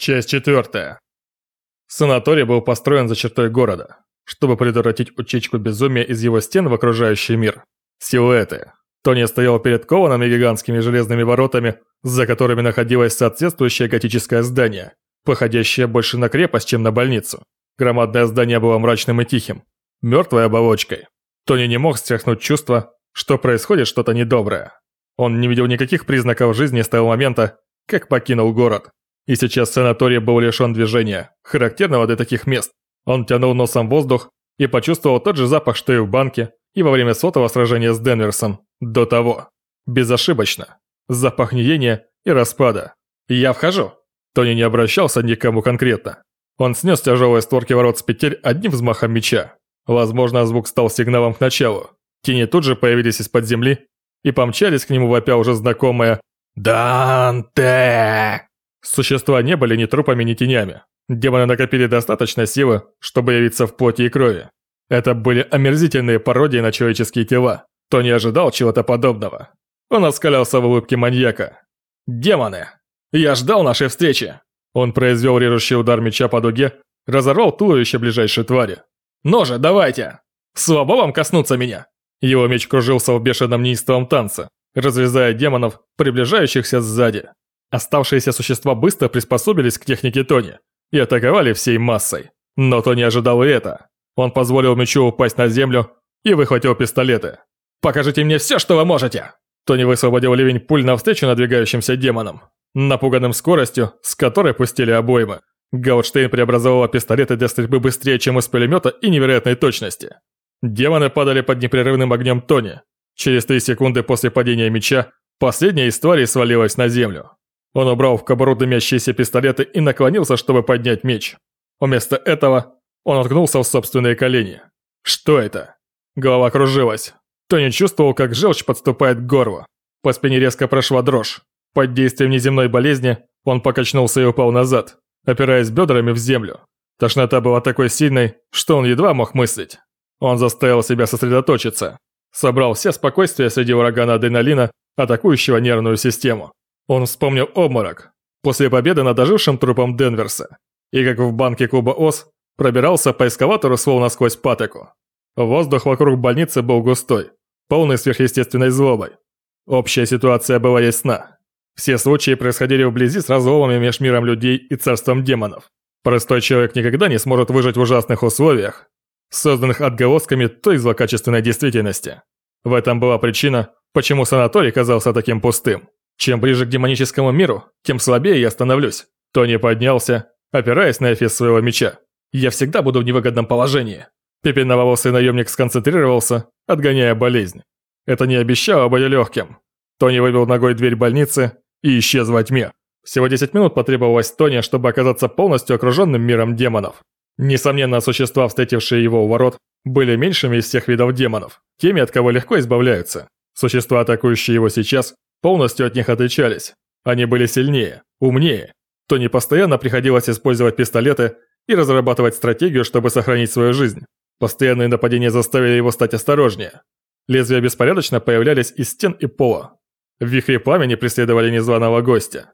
Часть четвертая. Санаторий был построен за чертой города, чтобы предотвратить утечку безумия из его стен в окружающий мир. Силуэты. Тони стоял перед коваными гигантскими железными воротами, за которыми находилось соответствующее готическое здание, походящее больше на крепость, чем на больницу. Громадное здание было мрачным и тихим, мертвой оболочкой. Тони не мог стряхнуть чувство, что происходит что-то недоброе. Он не видел никаких признаков жизни с того момента, как покинул город. И сейчас санаторий был лишён движения, характерного для таких мест. Он тянул носом воздух и почувствовал тот же запах, что и в банке, и во время сотого сражения с Денверсом. До того. Безошибочно. Запах гниения и распада. «Я вхожу». Тони не обращался ни к кому конкретно. Он снес тяжелые створки ворот с петель одним взмахом меча. Возможно, звук стал сигналом к началу. Тени тут же появились из-под земли и помчались к нему вопя уже знакомое «Данте!». Существа не были ни трупами, ни тенями. Демоны накопили достаточно силы, чтобы явиться в плоти и крови. Это были омерзительные пародии на человеческие тела. То не ожидал чего-то подобного. Он оскалялся в улыбке маньяка. «Демоны! Я ждал нашей встречи!» Он произвел режущий удар меча по дуге, разорвал туловище ближайшей твари. «Ножи, давайте! Слабо вам коснуться меня!» Его меч кружился в бешеном неистовом танце, разрезая демонов, приближающихся сзади. Оставшиеся существа быстро приспособились к технике Тони и атаковали всей массой. Но Тони ожидал и это. Он позволил мечу упасть на землю и выхватил пистолеты. «Покажите мне все, что вы можете!» Тони высвободил ливень пуль навстречу надвигающимся демонам, напуганным скоростью, с которой пустили обоймы. Гаутштейн преобразовала пистолеты для стрельбы быстрее, чем из пулемета и невероятной точности. Демоны падали под непрерывным огнем Тони. Через три секунды после падения меча последняя из тварей свалилась на землю. Он убрал в кобуру дымящиеся пистолеты и наклонился, чтобы поднять меч. Вместо этого он уткнулся в собственные колени. Что это? Голова кружилась. Тони чувствовал, как желчь подступает к горлу. По спине резко прошла дрожь. Под действием неземной болезни он покачнулся и упал назад, опираясь бедрами в землю. Тошнота была такой сильной, что он едва мог мыслить. Он заставил себя сосредоточиться. Собрал все спокойствие среди урагана адреналина, атакующего нервную систему. Он вспомнил обморок после победы над ожившим трупом Денверса и как в банке клуба ОС пробирался по эскаватору словно сквозь патоку. Воздух вокруг больницы был густой, полный сверхъестественной злобой. Общая ситуация была ясна. Все случаи происходили вблизи с разломами меж миром людей и царством демонов. Простой человек никогда не сможет выжить в ужасных условиях, созданных отголосками той злокачественной действительности. В этом была причина, почему санаторий казался таким пустым. Чем ближе к демоническому миру, тем слабее я становлюсь. Тони поднялся, опираясь на эфес своего меча. Я всегда буду в невыгодном положении. Пепельноволосый наемник сконцентрировался, отгоняя болезнь. Это не обещало быть легким. Тони выбил ногой дверь больницы и исчез во тьме. Всего 10 минут потребовалось Тони, чтобы оказаться полностью окруженным миром демонов. Несомненно, существа, встретившие его у ворот, были меньшими из всех видов демонов, теми, от кого легко избавляются. Существа, атакующие его сейчас, полностью от них отличались. Они были сильнее, умнее. Тони постоянно приходилось использовать пистолеты и разрабатывать стратегию, чтобы сохранить свою жизнь. Постоянные нападения заставили его стать осторожнее. Лезвия беспорядочно появлялись из стен и пола. Вихри пламени преследовали незваного гостя.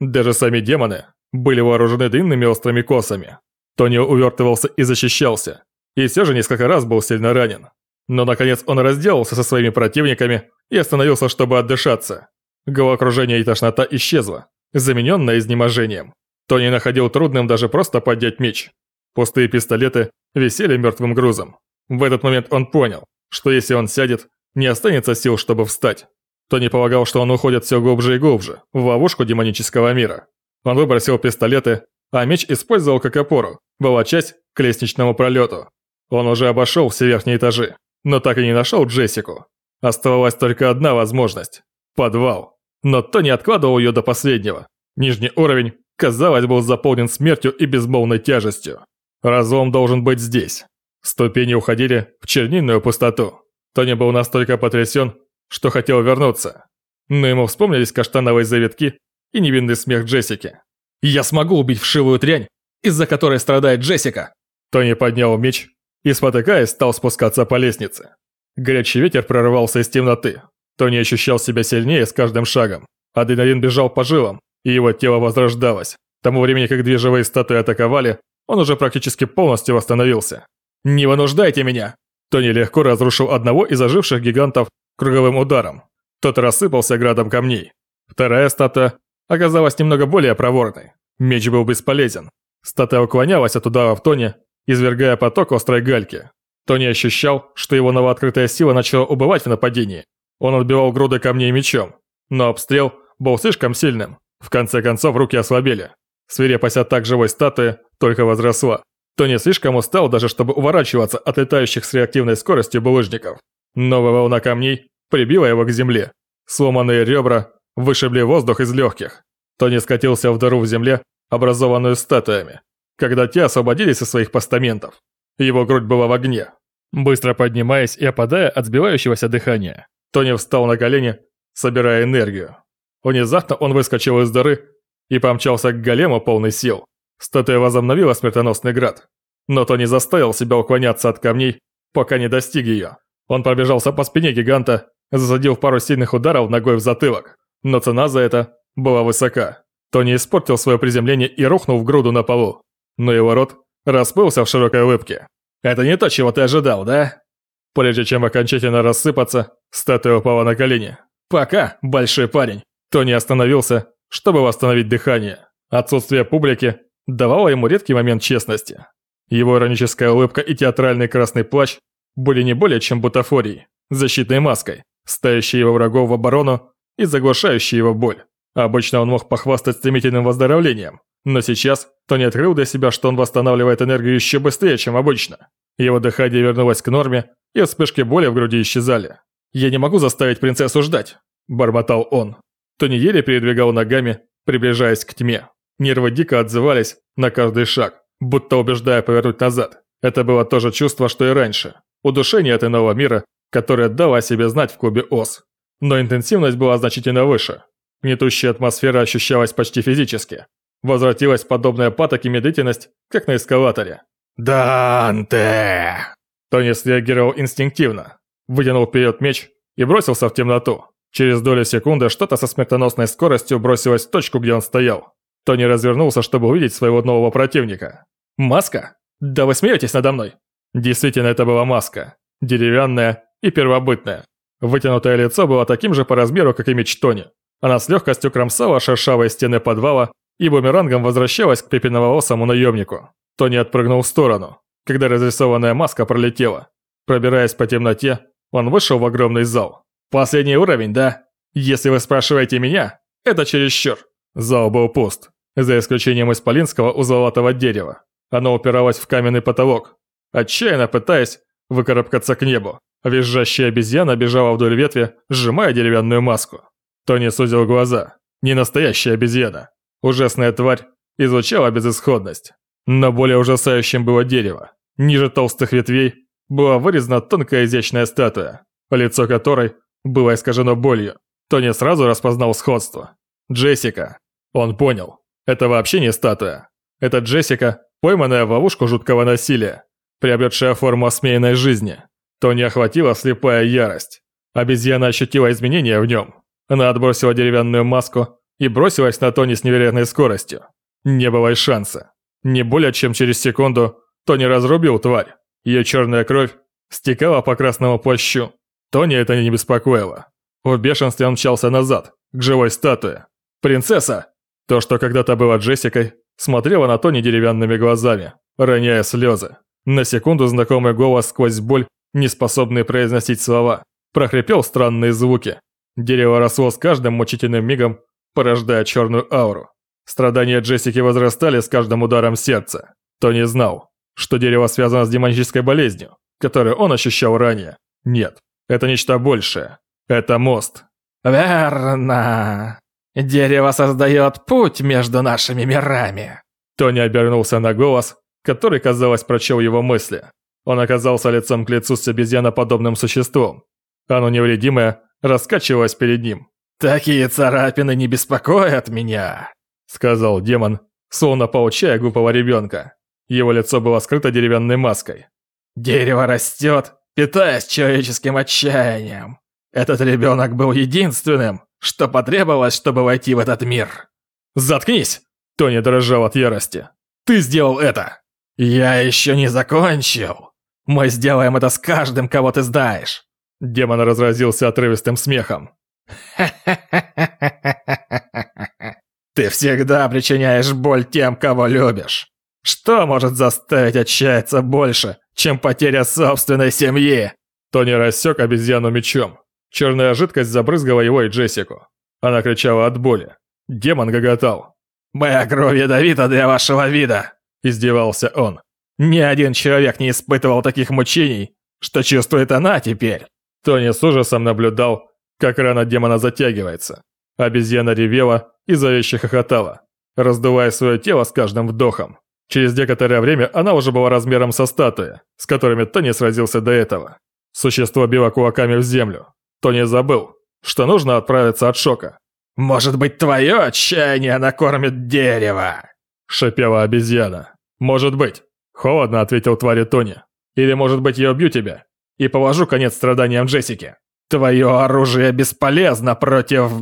Даже сами демоны были вооружены длинными острыми косами. Тони увертывался и защищался, и все же несколько раз был сильно ранен. Но наконец он разделался со своими противниками и остановился, чтобы отдышаться. Головокружение и тошнота исчезла, замененная изнеможением. Тони находил трудным даже просто поднять меч. Пустые пистолеты висели мертвым грузом. В этот момент он понял, что если он сядет, не останется сил, чтобы встать. Тони полагал, что он уходит все глубже и глубже, в ловушку демонического мира. Он выбросил пистолеты, а меч использовал как опору, волочась к лестничному пролету. Он уже обошел все верхние этажи, но так и не нашел Джессику. Оставалась только одна возможность – подвал. Но Тони откладывал ее до последнего. Нижний уровень, казалось, был заполнен смертью и безмолвной тяжестью. Разлом должен быть здесь. Ступени уходили в чернильную пустоту. Тони был настолько потрясен, что хотел вернуться. Но ему вспомнились каштановые завитки и невинный смех Джессики. «Я смогу убить вшивую трянь, из-за которой страдает Джессика!» Тони поднял меч и, спотыкаясь, стал спускаться по лестнице. Горячий ветер прорывался из темноты. Тони ощущал себя сильнее с каждым шагом. Адреналин бежал по жилам, и его тело возрождалось, тому времени, как две живые статуи атаковали, он уже практически полностью восстановился. «Не вынуждайте меня!» Тони легко разрушил одного из оживших гигантов круговым ударом. Тот рассыпался градом камней. Вторая статуя оказалась немного более проворной. Меч был бесполезен. Статуя уклонялась от удара в Тони, извергая поток острой гальки. Тони ощущал, что его новооткрытая сила начала убывать в нападении. Он отбивал груды камней мечом, но обстрел был слишком сильным. В конце концов руки ослабели. Свирепость атак живой статуи только возросла. Тони слишком устал даже, чтобы уворачиваться от летающих с реактивной скоростью булыжников. Новая волна камней прибила его к земле. Сломанные ребра вышибли воздух из легких. Тони скатился в дыру в земле, образованную статуями. Когда те освободились из своих постаментов, его грудь была в огне. Быстро поднимаясь и опадая от сбивающегося дыхания, Тони встал на колени, собирая энергию. Внезапно он выскочил из дыры и помчался к голему полный сил. Статуя возобновила смертоносный град. Но Тони заставил себя уклоняться от камней, пока не достиг ее. Он пробежался по спине гиганта, засадил пару сильных ударов ногой в затылок. Но цена за это была высока. Тони испортил свое приземление и рухнул в груду на полу. Но его рот расплылся в широкой улыбке. «Это не то, чего ты ожидал, да?» Прежде чем окончательно рассыпаться, статуя упала на колени. «Пока, большой парень!» Тони остановился, чтобы восстановить дыхание. Отсутствие публики давало ему редкий момент честности. Его ироническая улыбка и театральный красный плащ были не более чем бутафорией, защитной маской, ставящей его врагов в оборону и заглушающей его боль. Обычно он мог похвастать стремительным выздоровлением, но сейчас Тони открыл для себя, что он восстанавливает энергию еще быстрее, чем обычно. Его дыхание вернулось к норме, и вспышки боли в груди исчезали. «Я не могу заставить принцессу ждать», – бормотал он. Тони еле передвигал ногами, приближаясь к тьме. Нервы дико отзывались на каждый шаг, будто убеждая повернуть назад. Это было то же чувство, что и раньше. Удушение от иного мира, которое дало о себе знать в клубе ОС. Но интенсивность была значительно выше. Гнетущая атмосфера ощущалась почти физически. Возвратилась подобная патоке медлительность, как на эскалаторе. «Данте!» Тони среагировал инстинктивно, вытянул вперед меч и бросился в темноту. Через долю секунды что-то со смертоносной скоростью бросилось в точку, где он стоял. Тони развернулся, чтобы увидеть своего нового противника. «Маска? Да вы смеетесь надо мной?» Действительно, это была маска. Деревянная и первобытная. Вытянутое лицо было таким же по размеру, как и меч Тони. Она с легкостью кромсала шершавые стены подвала и бумерангом возвращалась к пепельноволосому наемнику. Тони отпрыгнул в сторону, когда разрисованная маска пролетела. Пробираясь по темноте, он вышел в огромный зал. «Последний уровень, да? Если вы спрашиваете меня, это чересчур». Зал был пуст, за исключением исполинского узловатого дерева. Оно упиралось в каменный потолок, отчаянно пытаясь выкарабкаться к небу. Визжащая обезьяна бежала вдоль ветви, сжимая деревянную маску. Тони сузил глаза. Не настоящая обезьяна. Ужасная тварь излучала безысходность. Но более ужасающим было дерево. Ниже толстых ветвей была вырезана тонкая изящная статуя, лицо которой было искажено болью. Тони сразу распознал сходство. Джессика. Он понял. Это вообще не статуя. Это Джессика, пойманная в ловушку жуткого насилия, приобретшая форму осмеянной жизни. Тони охватила слепая ярость. Обезьяна ощутила изменения в нем. Она отбросила деревянную маску и бросилась на Тони с невероятной скоростью. Не было и шанса. Не более чем через секунду Тони разрубил тварь. Ее черная кровь стекала по красному плащу. Тони это не беспокоило. В бешенстве он мчался назад, к живой статуе. «Принцесса!» То, что когда-то было Джессикой, смотрела на Тони деревянными глазами, роняя слезы. На секунду знакомый голос сквозь боль, не способный произносить слова, прохрипел странные звуки. Дерево росло с каждым мучительным мигом, порождая черную ауру. Страдания Джессики возрастали с каждым ударом сердца. Тони знал, что дерево связано с демонической болезнью, которую он ощущал ранее. Нет, это нечто большее. Это мост. «Верно. Дерево создает путь между нашими мирами». Тони обернулся на голос, который, казалось, прочел его мысли. Он оказался лицом к лицу с обезьяноподобным существом. Оно невредимое раскачивалось перед ним. «Такие царапины не беспокоят меня», — сказал демон, словно поучая глупого ребенка. Его лицо было скрыто деревянной маской. «Дерево растет, питаясь человеческим отчаянием. Этот ребенок был единственным, что потребовалось, чтобы войти в этот мир». «Заткнись!» Тони дрожал от ярости. «Ты сделал это!» «Я еще не закончил! Мы сделаем это с каждым, кого ты знаешь!» Демон разразился отрывистым смехом. Ты всегда причиняешь боль тем, кого любишь. Что может заставить отчаяться больше, чем потеря собственной семьи?» Тони рассек обезьяну мечом. Черная жидкость забрызгала его и Джессику. Она кричала от боли. Демон гоготал. «Моя кровь ядовита для вашего вида!» Издевался он. «Ни один человек не испытывал таких мучений, что чувствует она теперь!» Тони с ужасом наблюдал, как рана демона затягивается. Обезьяна ревела и зловеще хохотала, раздувая свое тело с каждым вдохом. Через некоторое время она уже была размером со статуи, с которыми Тони сразился до этого. Существо било кулаками в землю. Тони забыл, что нужно отправиться от шока. «Может быть, твое отчаяние накормит дерево?» – шипела обезьяна. «Может быть», – холодно ответил твари Тони. «Или, может быть, я убью тебя и положу конец страданиям Джессики». «Твое оружие бесполезно против...»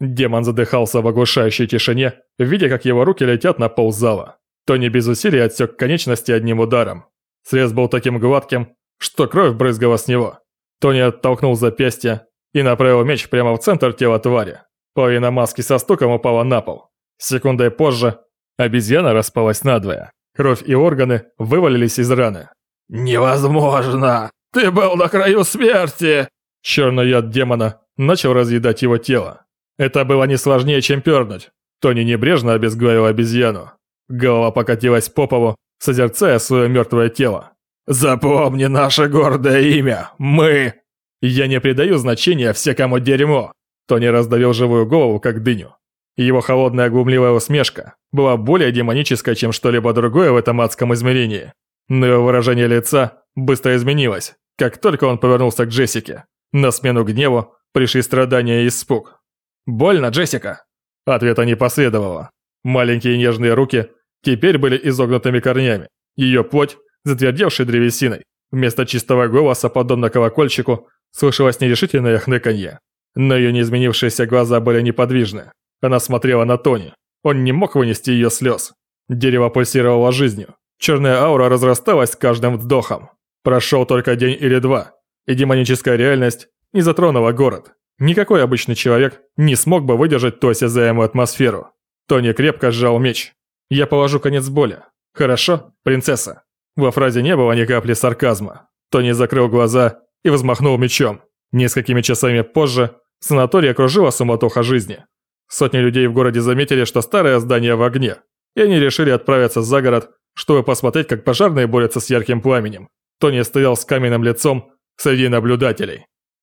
Демон задыхался в оглушающей тишине, видя, как его руки летят на пол зала. Тони без усилий отсек конечности одним ударом. Срез был таким гладким, что кровь брызгала с него. Тони оттолкнул запястье и направил меч прямо в центр тела твари. Половина маски со стуком упала на пол. Секундой позже обезьяна распалась надвое. Кровь и органы вывалились из раны. «Невозможно! Ты был на краю смерти!» Черный яд демона начал разъедать его тело. Это было не сложнее, чем пернуть. Тони небрежно обезглавил обезьяну. Голова покатилась по полу, созерцая свое мертвое тело. «Запомни наше гордое имя! Мы!» «Я не придаю значения всякому дерьму!» Тони раздавил живую голову, как дыню. Его холодная глумливая усмешка была более демонической, чем что-либо другое в этом адском измерении. Но его выражение лица быстро изменилось, как только он повернулся к Джессике. На смену гневу пришли страдания и испуг. «Больно, Джессика?» Ответа не последовало. Маленькие нежные руки теперь были изогнутыми корнями. Ее плоть, затвердевшей древесиной. Вместо чистого голоса, подобно колокольчику, слышалось нерешительное хныканье. Но ее неизменившиеся глаза были неподвижны. Она смотрела на Тони. Он не мог вынести ее слез. Дерево пульсировало жизнью. Черная аура разрасталась с каждым вдохом. Прошел только день или два, и демоническая реальность не затронула город. Никакой обычный человек не смог бы выдержать ту осязаемую атмосферу. Тони крепко сжал меч. «Я положу конец боли. Хорошо, принцесса?» Во фразе не было ни капли сарказма. Тони закрыл глаза и взмахнул мечом. Несколькими часами позже санаторий окружила суматоха жизни. Сотни людей в городе заметили, что старое здание в огне, и они решили отправиться за город, чтобы посмотреть, как пожарные борются с ярким пламенем. Тони стоял с каменным лицом среди наблюдателей.